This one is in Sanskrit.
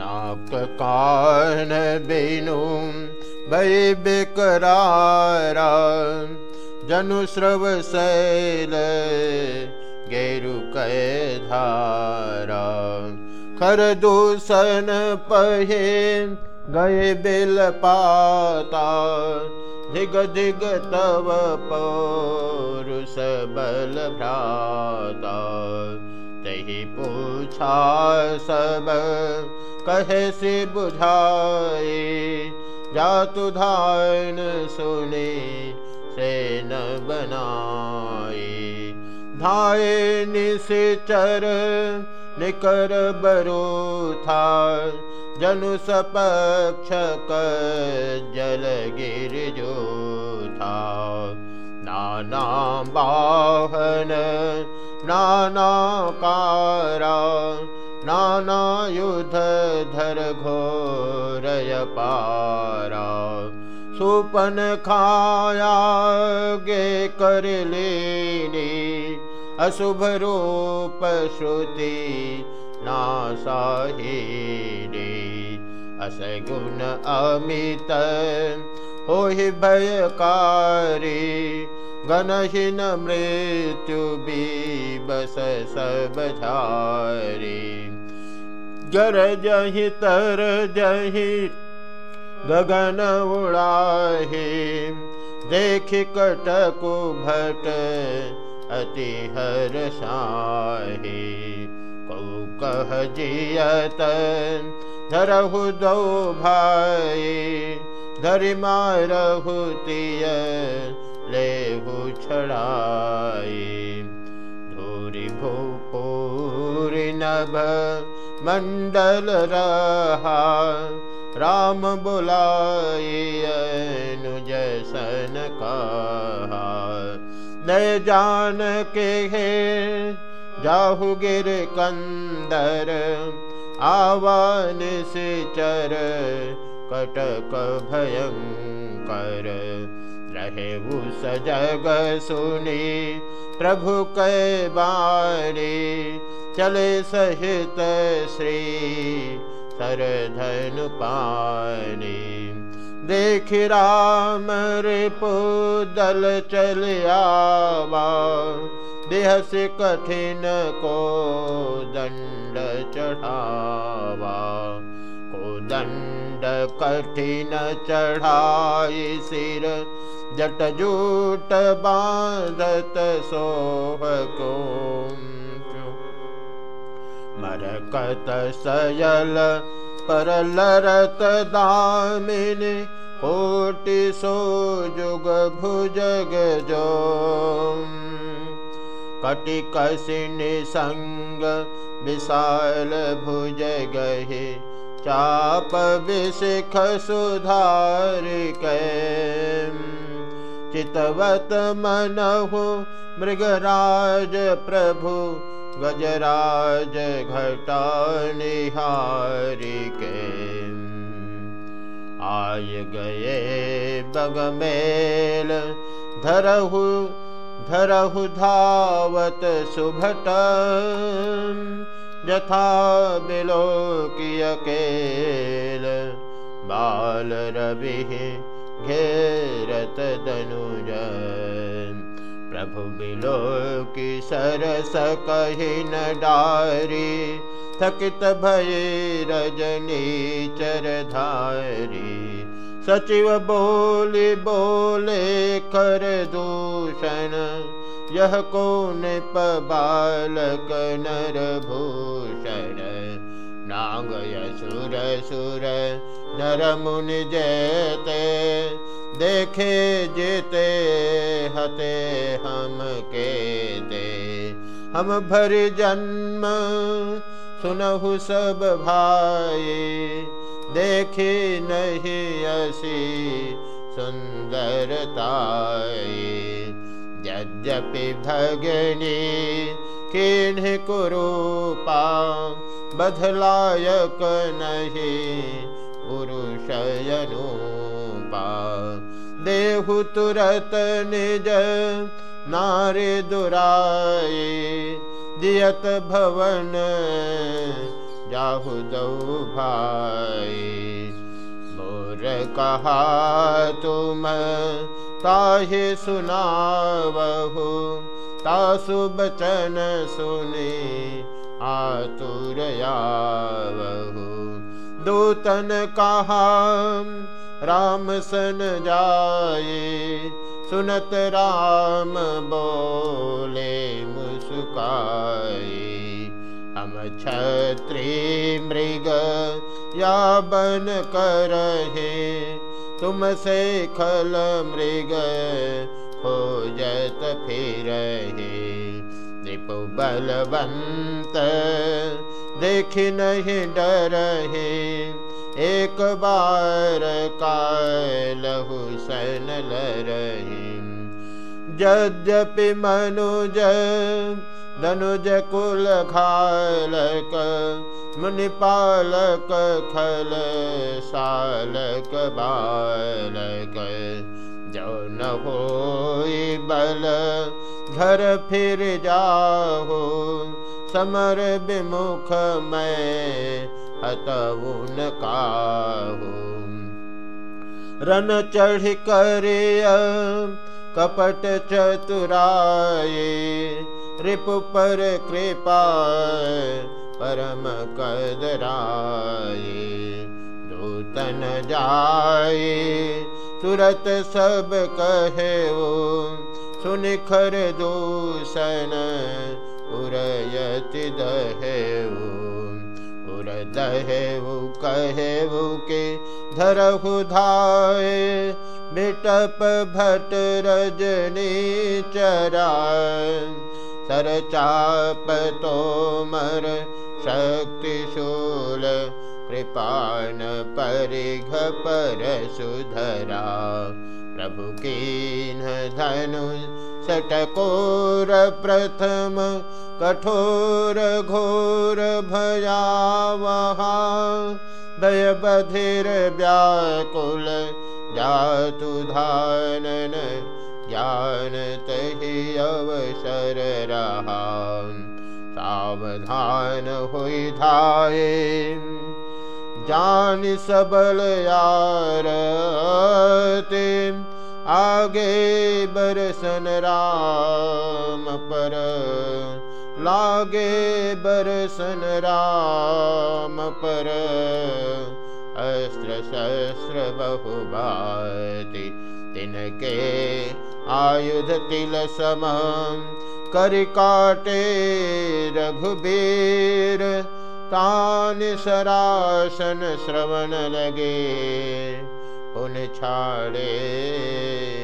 नाक कान बिनु भय बेकरारा जनु श्रव शैल गेरु धारा खर दूषण पहे गए बिल पाता धिग धिग तव पौरुष बल भ्राता तही पूछा सब कहे से बुझाए? जातु धान सुने से न बनाए। धाये निश्चर निकर बरो था जनु सपक्ष जल गिर जो था नाना बाहन नाना कारा युध धर घोरय पारा सुपन खाया गे कर लेनी अशुभ रूप श्रुति नासाही असगुण अमित हो भयकारी गणहीन मृत्यु भी बस सब झारी गर जही तर जही गगन उड़ाहे देख कटकु भट अति हर शाहे कौ कह जियत धरहु दो भाई धरि मारहु तिय लेहु छड़ाई धूरी भूपूरी नभ मंडल रहा। राम बुलाए अनुज सन कहा। नय जान के हे, जाहु गिर कंदर। आवान से चर, कटक भयंकर। रहे उस जग सुनी, प्रभु कै बारी चले सहित श्री सरधन पानी। देख राम रिपु दल चल आवा, देह से कठिन को दंड चढ़ावा। को दंड कठिन चढ़ाई सिर जट जूट बांधत सोह को मरकत सयल पर लरत दामिन कोटि सो जुग भुजग जो कटि कसिन संग विशाल भुज गहे चाप विशिख सुधार कै चितवत मनहु मृगराज प्रभु गजराज घटा निहारिके आय गए बगमेल धरहु धरहु धावत सुभट। यथा बिलो केल, बाल रवि घेरत दनुज प्रभु बिलो की सरस कही न डारी, थकित भय रजनी चरधारी सचिव बोले बोले कर दूषण, यह कौन बालक नर भूषण? नाग सुर सुर, नर मुनि जयते देखे जेते हते हम के दे। हम भर जन्म, सुनहु सब भाई देखे नहीं असी सुंदरताई यद्यपि भगनी किन्ह कुरूपा, बधलायक नहीं पुरुषयनुपा। देहु तुरत निज नारे दुराए दियत भवन जाहु दौ भाई मोर कहा, तुम ताहे सुनावहु तासु बचन सुने आतुरयावहु दूतन कहा राम सन जाए, सुनत राम बोले मुस्काए। हम छत्री मृग या बन करहे, तुमसे खल मृग हो खोजत फिरहे। रिपु बलवंत देख नहीं डरहे एक बार कालहु सन लरही यद्यपि मनुज, धनुज कुल खालक मुनिपालक खल सालक बालक। जो न हो बल, घर फिर जाहो, समर विमुख मैं हतउन काहू रन चढ़ कर कपट चतुराए रिपु पर कृपा परम कदराए दूतन जाए तुरत सब कहे सुनिखर दूषण उरयति उर दहेऊ कहेऊ के धरहु धाए बिटप भट रजनी चराय। सरचाप तोमर शक्तिशूल कृपाण परिघ पर सुधरा। प्रभु कीन धनु सटकोर प्रथम कठोर घोर भयावहा दय बधिर व्याकुल जातु धानन ज्ञान अवसर सावधान जान सबल यार आगे बरसन राम पर। लागे बरसन राम पर। अस्त्र शस्त्र तिनके आयुध तिल सम कर काटे रघुबीर। तान सरासन श्रवण लगे उन छाड़े।